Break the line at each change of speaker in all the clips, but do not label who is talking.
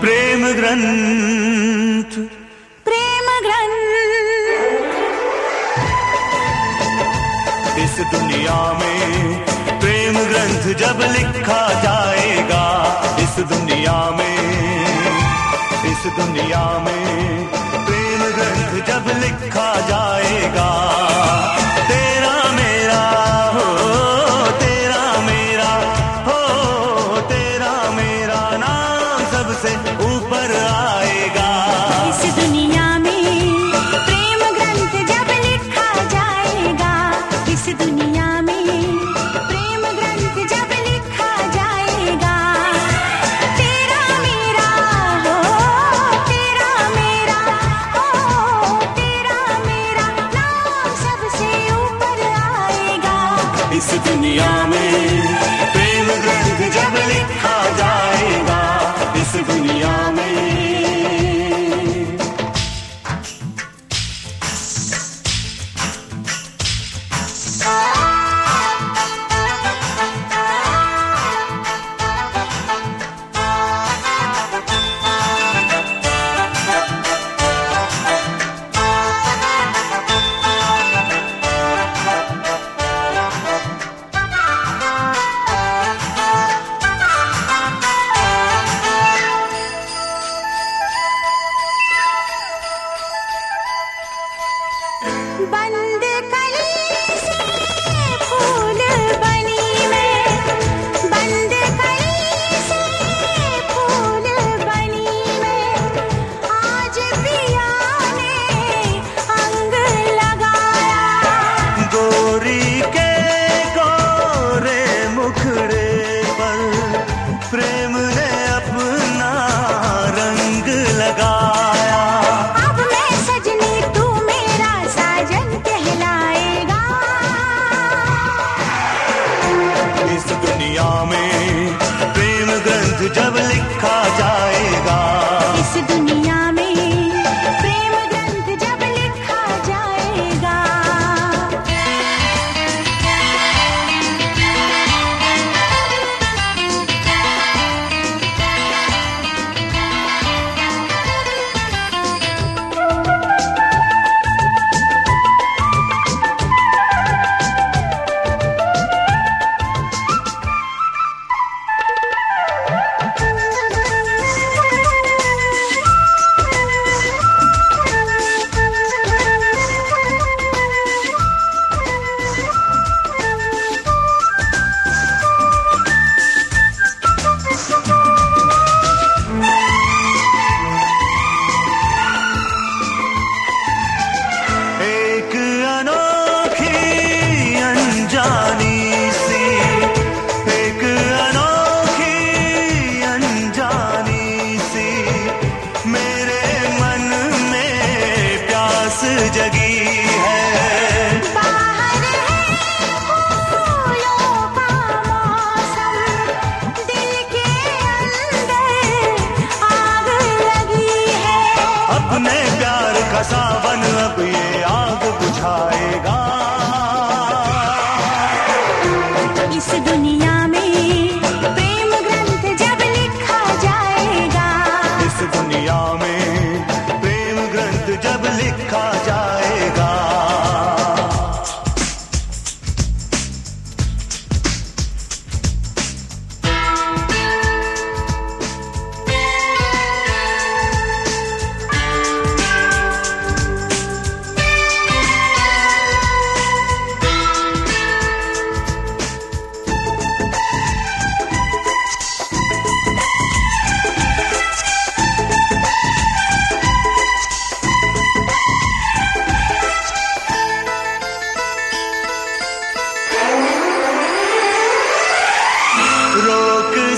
प्रेम ग्रंथ।
प्रेम ग्रंथ। इस दुनिया में प्रेम ग्रंथ जब लिखा जाएगा
इस दुनिया में इस दुनिया
इस दुनिया में।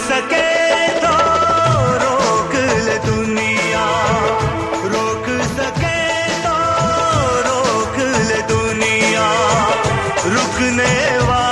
सके तो रोक ले दुनिया रोक सके तो रोक ले दुनिया रुकने वाला